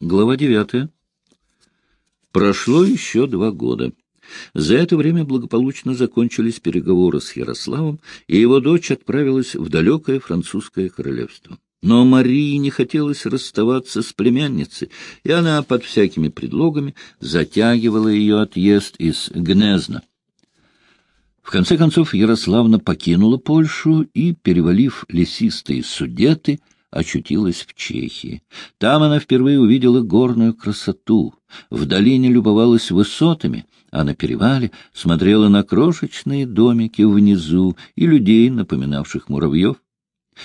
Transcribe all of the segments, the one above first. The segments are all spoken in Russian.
Глава девятая. Прошло еще два года. За это время благополучно закончились переговоры с Ярославом, и его дочь отправилась в далекое французское королевство. Но Марии не хотелось расставаться с племянницей, и она под всякими предлогами затягивала ее отъезд из Гнезна. В конце концов Ярославна покинула Польшу и, перевалив лесистые судеты, очутилась в Чехии. Там она впервые увидела горную красоту, в долине любовалась высотами, а на перевале смотрела на крошечные домики внизу и людей, напоминавших муравьев.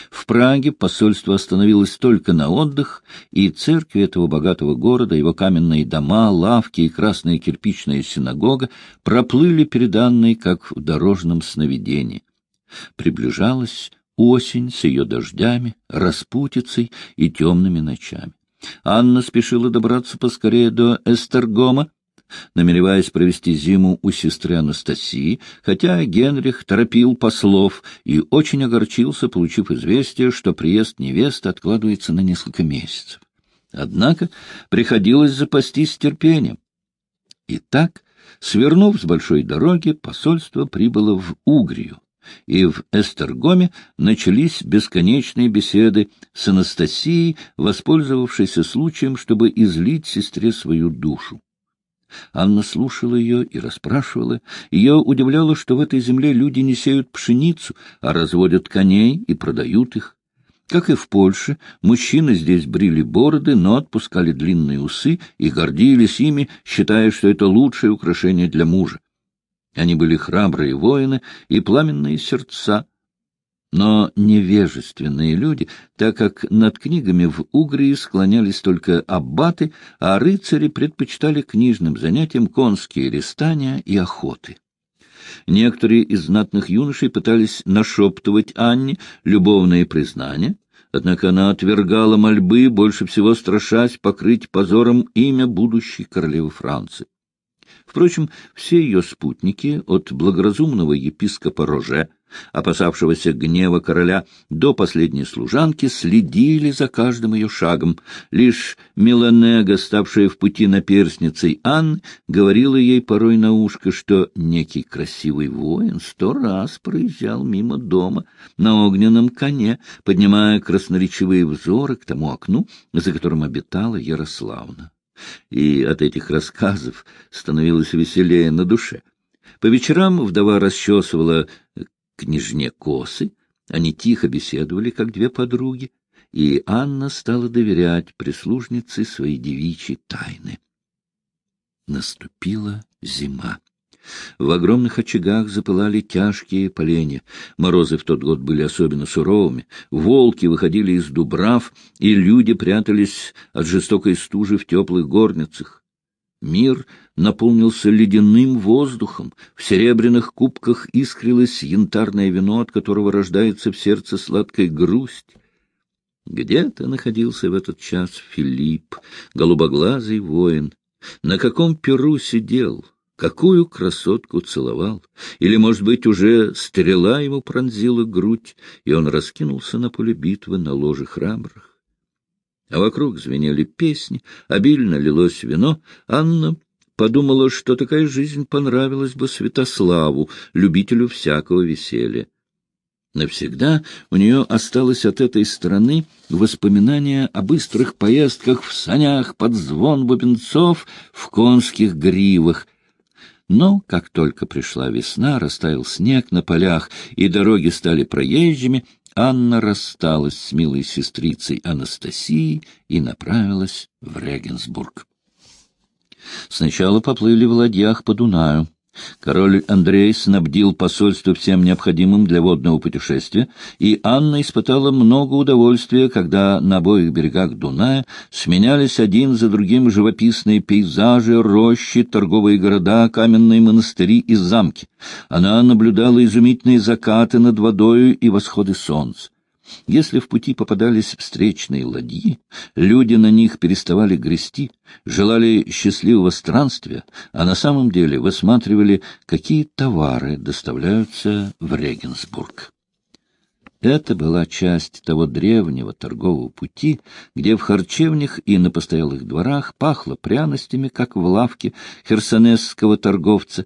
В Праге посольство остановилось только на отдых, и церкви этого богатого города, его каменные дома, лавки и красная кирпичная синагога проплыли перед Анной, как в дорожном сновидении. Приближалась осень с ее дождями, распутицей и темными ночами. Анна спешила добраться поскорее до Эстергома, намереваясь провести зиму у сестры Анастасии, хотя Генрих торопил послов и очень огорчился, получив известие, что приезд невесты откладывается на несколько месяцев. Однако приходилось запастись терпением. Итак, свернув с большой дороги, посольство прибыло в Угрию, и в Эстергоме начались бесконечные беседы с Анастасией, воспользовавшейся случаем, чтобы излить сестре свою душу. Анна слушала ее и расспрашивала. Ее удивляло, что в этой земле люди не сеют пшеницу, а разводят коней и продают их. Как и в Польше, мужчины здесь брили бороды, но отпускали длинные усы и гордились ими, считая, что это лучшее украшение для мужа. Они были храбрые воины и пламенные сердца, но невежественные люди, так как над книгами в Угрии склонялись только аббаты, а рыцари предпочитали книжным занятиям конские рестания и охоты. Некоторые из знатных юношей пытались нашептывать Анне любовные признания, однако она отвергала мольбы, больше всего страшась покрыть позором имя будущей королевы Франции. Впрочем, все ее спутники, от благоразумного епископа Роже, опасавшегося гнева короля, до последней служанки, следили за каждым ее шагом. Лишь Меланега, ставшая в пути наперсницей Ан, говорила ей порой на ушко, что некий красивый воин сто раз проезжал мимо дома на огненном коне, поднимая красноречивые взоры к тому окну, за которым обитала Ярославна и от этих рассказов становилось веселее на душе. По вечерам вдова расчесывала княжне косы, они тихо беседовали, как две подруги, и Анна стала доверять прислужнице свои девичьи тайны. Наступила зима. В огромных очагах запылали тяжкие поленья. Морозы в тот год были особенно суровыми. Волки выходили из дубрав, и люди прятались от жестокой стужи в теплых горницах. Мир наполнился ледяным воздухом, в серебряных кубках искрилось янтарное вино, от которого рождается в сердце сладкая грусть. Где-то находился в этот час Филипп, голубоглазый воин. На каком перу сидел? Какую красотку целовал? Или, может быть, уже стрела ему пронзила грудь, и он раскинулся на поле битвы на ложе храбрых? А вокруг звенели песни, обильно лилось вино. Анна подумала, что такая жизнь понравилась бы Святославу, любителю всякого веселья. Навсегда у нее осталось от этой страны воспоминания о быстрых поездках в санях под звон бубенцов в конских гривах, но как только пришла весна, растаял снег на полях, и дороги стали проезжими, Анна рассталась с милой сестрицей Анастасией и направилась в Регенсбург. Сначала поплыли в ладьях по Дунаю. Король Андрей снабдил посольство всем необходимым для водного путешествия, и Анна испытала много удовольствия, когда на обоих берегах Дуная сменялись один за другим живописные пейзажи, рощи, торговые города, каменные монастыри и замки. Она наблюдала изумительные закаты над водою и восходы солнца. Если в пути попадались встречные ладьи, люди на них переставали грести, желали счастливого странствия, а на самом деле высматривали, какие товары доставляются в Регенсбург. Это была часть того древнего торгового пути, где в харчевнях и на постоялых дворах пахло пряностями, как в лавке херсонесского торговца,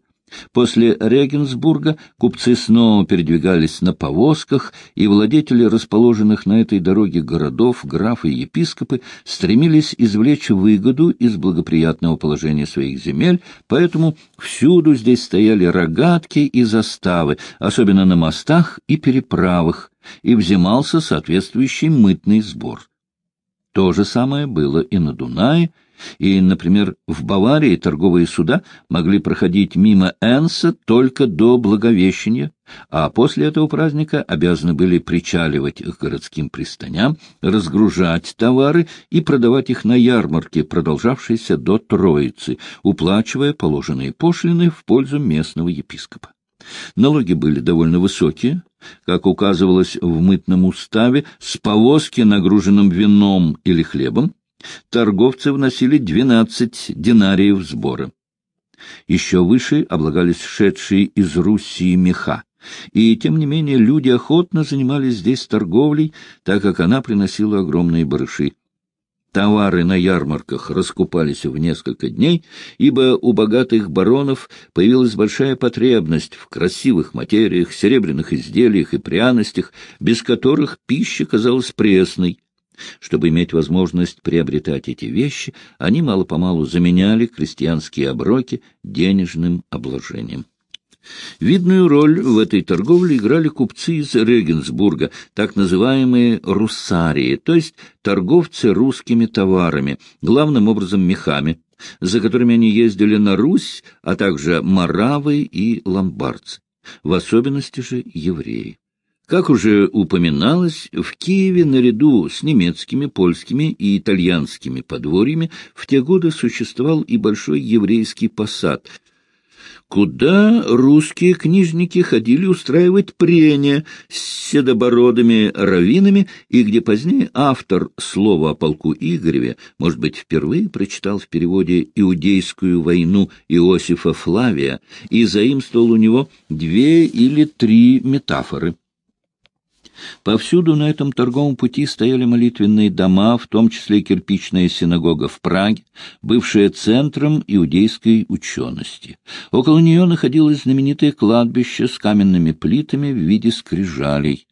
После Регенсбурга купцы снова передвигались на повозках, и владетели расположенных на этой дороге городов, графы и епископы, стремились извлечь выгоду из благоприятного положения своих земель, поэтому всюду здесь стояли рогатки и заставы, особенно на мостах и переправах, и взимался соответствующий мытный сбор. То же самое было и на Дунае, и, например, в Баварии торговые суда могли проходить мимо Энса только до Благовещения, а после этого праздника обязаны были причаливать к городским пристаням, разгружать товары и продавать их на ярмарке, продолжавшейся до Троицы, уплачивая положенные пошлины в пользу местного епископа. Налоги были довольно высокие, как указывалось в мытном уставе, с повозки, нагруженным вином или хлебом, торговцы вносили 12 динариев сбора. Еще выше облагались шедшие из Руси меха. И, тем не менее, люди охотно занимались здесь торговлей, так как она приносила огромные барыши. Товары на ярмарках раскупались в несколько дней, ибо у богатых баронов появилась большая потребность в красивых материях, серебряных изделиях и пряностях, без которых пища казалась пресной, чтобы иметь возможность приобретать эти вещи, они мало-помалу заменяли крестьянские оброки денежным обложением. Видную роль в этой торговле играли купцы из Регенсбурга, так называемые руссарии, то есть торговцы русскими товарами, главным образом мехами, за которыми они ездили на Русь, а также маравы и ломбардцы, в особенности же евреи. Как уже упоминалось, в Киеве наряду с немецкими, польскими и итальянскими подворьями в те годы существовал и большой еврейский посад, куда русские книжники ходили устраивать прения с седобородыми раввинами, и где позднее автор слова о полку Игореве, может быть, впервые прочитал в переводе «Иудейскую войну» Иосифа Флавия и заимствовал у него две или три метафоры. Повсюду на этом торговом пути стояли молитвенные дома, в том числе кирпичная синагога в Праге, бывшая центром иудейской учености. Около нее находилось знаменитое кладбище с каменными плитами в виде скрижалей.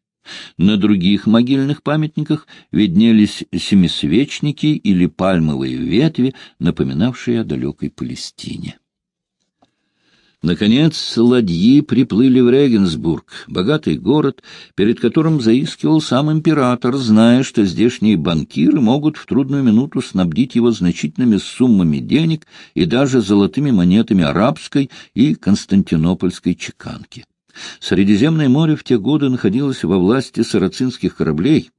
На других могильных памятниках виднелись семисвечники или пальмовые ветви, напоминавшие о далекой Палестине. Наконец, ладьи приплыли в Регенсбург, богатый город, перед которым заискивал сам император, зная, что здешние банкиры могут в трудную минуту снабдить его значительными суммами денег и даже золотыми монетами арабской и константинопольской чеканки. Средиземное море в те годы находилось во власти сарацинских кораблей,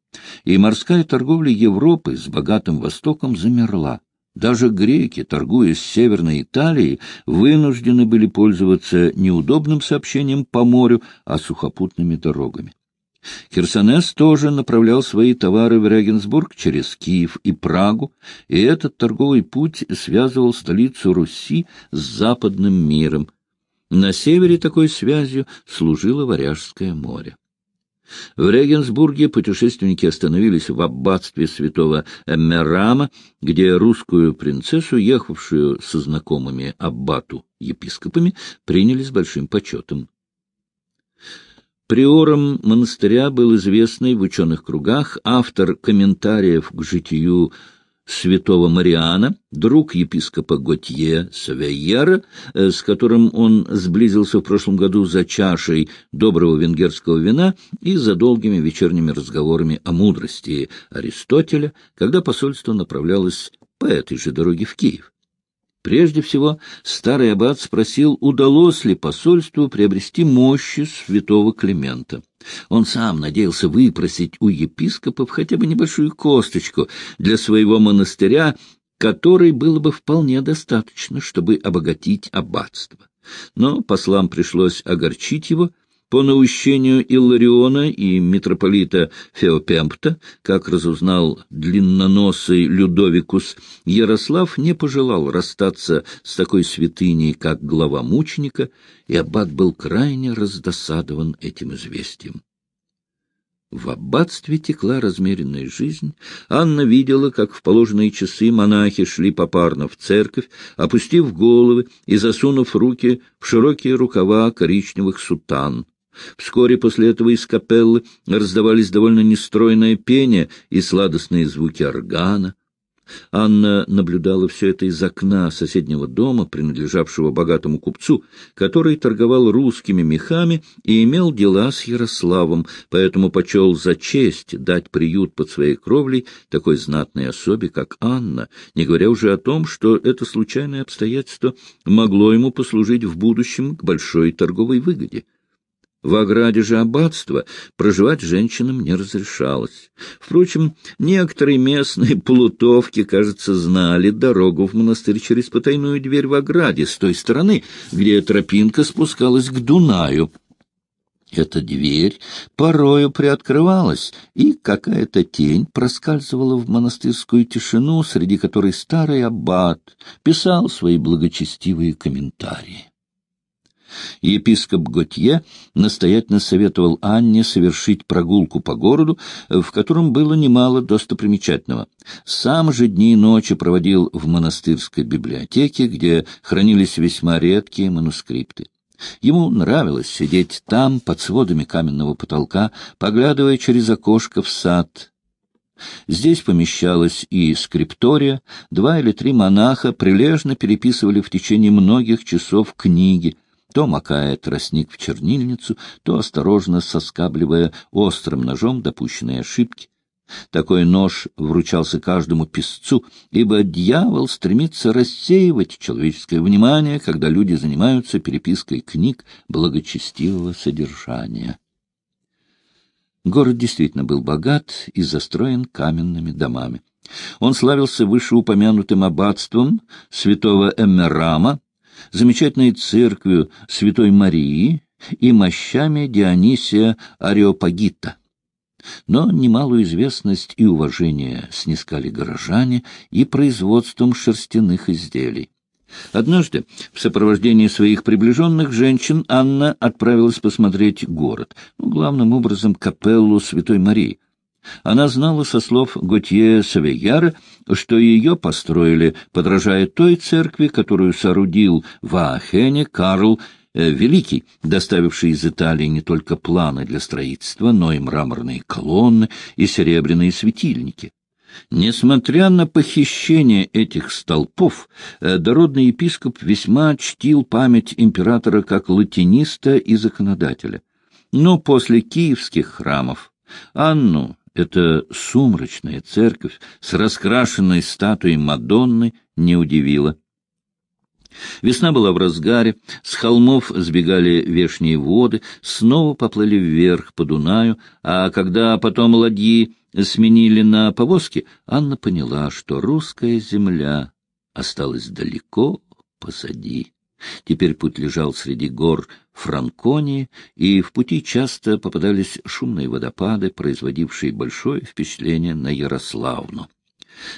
и морская торговля Европы с богатым Востоком замерла. Даже греки, торгуя с Северной Италией, вынуждены были пользоваться неудобным сообщением по морю, а сухопутными дорогами. Херсонес тоже направлял свои товары в Регенсбург через Киев и Прагу, и этот торговый путь связывал столицу Руси с западным миром. На севере такой связью служило Варяжское море. В Регенсбурге путешественники остановились в аббатстве святого Эммерама, где русскую принцессу, ехавшую со знакомыми аббату-епископами, приняли с большим почетом. Приором монастыря был известный в ученых кругах автор комментариев к житию святого Мариана, друг епископа Готье Савейера, э, с которым он сблизился в прошлом году за чашей доброго венгерского вина и за долгими вечерними разговорами о мудрости Аристотеля, когда посольство направлялось по этой же дороге в Киев. Прежде всего, старый аббат спросил, удалось ли посольству приобрести мощи святого Климента. Он сам надеялся выпросить у епископов хотя бы небольшую косточку для своего монастыря, которой было бы вполне достаточно, чтобы обогатить аббатство. Но послам пришлось огорчить его — по наущению Иллариона и митрополита Феопемпта, как разузнал длинноносый Людовикус, Ярослав не пожелал расстаться с такой святыней, как глава мученика, и аббат был крайне раздосадован этим известием. В аббатстве текла размеренная жизнь. Анна видела, как в положенные часы монахи шли попарно в церковь, опустив головы и засунув руки в широкие рукава коричневых сутан. Вскоре после этого из капеллы раздавались довольно нестройное пение и сладостные звуки органа. Анна наблюдала все это из окна соседнего дома, принадлежавшего богатому купцу, который торговал русскими мехами и имел дела с Ярославом, поэтому почел за честь дать приют под своей кровлей такой знатной особе, как Анна, не говоря уже о том, что это случайное обстоятельство могло ему послужить в будущем к большой торговой выгоде. В ограде же аббатства проживать женщинам не разрешалось. Впрочем, некоторые местные плутовки, кажется, знали дорогу в монастырь через потайную дверь в ограде с той стороны, где тропинка спускалась к Дунаю. Эта дверь порою приоткрывалась, и какая-то тень проскальзывала в монастырскую тишину, среди которой старый аббат писал свои благочестивые комментарии. Епископ Готье настоятельно советовал Анне совершить прогулку по городу, в котором было немало достопримечательного. Сам же дни и ночи проводил в монастырской библиотеке, где хранились весьма редкие манускрипты. Ему нравилось сидеть там, под сводами каменного потолка, поглядывая через окошко в сад. Здесь помещалась и скриптория, два или три монаха прилежно переписывали в течение многих часов книги, то макая тростник в чернильницу, то осторожно соскабливая острым ножом допущенные ошибки. Такой нож вручался каждому писцу, ибо дьявол стремится рассеивать человеческое внимание, когда люди занимаются перепиской книг благочестивого содержания. Город действительно был богат и застроен каменными домами. Он славился вышеупомянутым аббатством святого Эммерама, замечательной церковью Святой Марии и мощами Дионисия Ареопагита. Но немалую известность и уважение снискали горожане и производством шерстяных изделий. Однажды в сопровождении своих приближенных женщин Анна отправилась посмотреть город, ну, главным образом капеллу Святой Марии. Она знала со слов Готье Савейяра, что ее построили, подражая той церкви, которую соорудил в Аахене Карл э, Великий, доставивший из Италии не только планы для строительства, но и мраморные колонны и серебряные светильники. Несмотря на похищение этих столпов, э, дородный епископ весьма чтил память императора как латиниста и законодателя. Но после киевских храмов Анну эта сумрачная церковь с раскрашенной статуей Мадонны не удивила. Весна была в разгаре, с холмов сбегали вешние воды, снова поплыли вверх по Дунаю, а когда потом ладьи сменили на повозки, Анна поняла, что русская земля осталась далеко позади. Теперь путь лежал среди гор Франконии, и в пути часто попадались шумные водопады, производившие большое впечатление на Ярославну.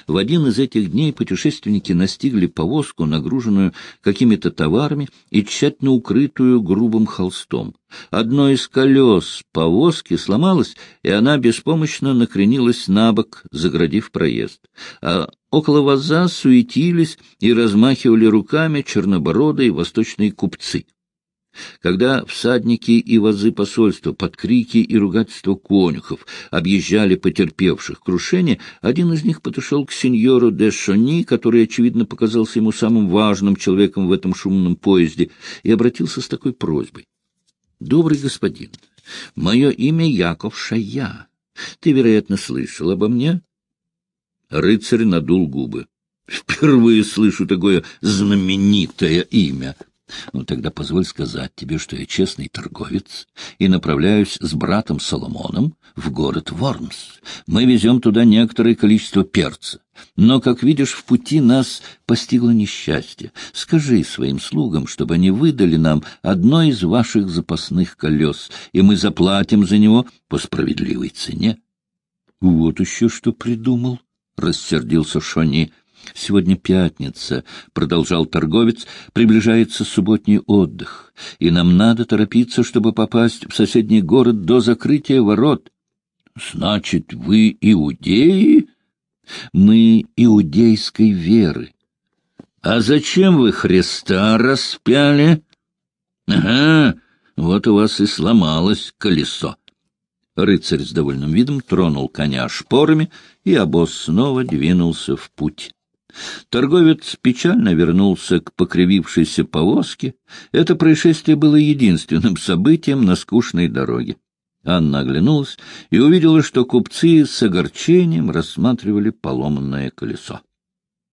В один из этих дней путешественники настигли повозку, нагруженную какими-то товарами и тщательно укрытую грубым холстом. Одно из колес повозки сломалось, и она беспомощно накренилась на бок, заградив проезд. А около ваза суетились и размахивали руками чернобородые восточные купцы. Когда всадники и вазы посольства под крики и ругательства конюхов объезжали потерпевших крушение, один из них подошел к сеньору де Шони, который, очевидно, показался ему самым важным человеком в этом шумном поезде, и обратился с такой просьбой. — Добрый господин, мое имя Яков Шая. Ты, вероятно, слышал обо мне? Рыцарь надул губы. — Впервые слышу такое знаменитое имя. — ну, тогда позволь сказать тебе, что я честный торговец и направляюсь с братом Соломоном в город Вормс. Мы везем туда некоторое количество перца. Но, как видишь, в пути нас постигло несчастье. Скажи своим слугам, чтобы они выдали нам одно из ваших запасных колес, и мы заплатим за него по справедливой цене. — Вот еще что придумал, — рассердился Шони. Сегодня пятница, — продолжал торговец, — приближается субботний отдых, и нам надо торопиться, чтобы попасть в соседний город до закрытия ворот. — Значит, вы иудеи? — Мы иудейской веры. — А зачем вы Христа распяли? — Ага, вот у вас и сломалось колесо. Рыцарь с довольным видом тронул коня шпорами, и обоз снова двинулся в путь. Торговец печально вернулся к покривившейся повозке. Это происшествие было единственным событием на скучной дороге. Анна оглянулась и увидела, что купцы с огорчением рассматривали поломанное колесо.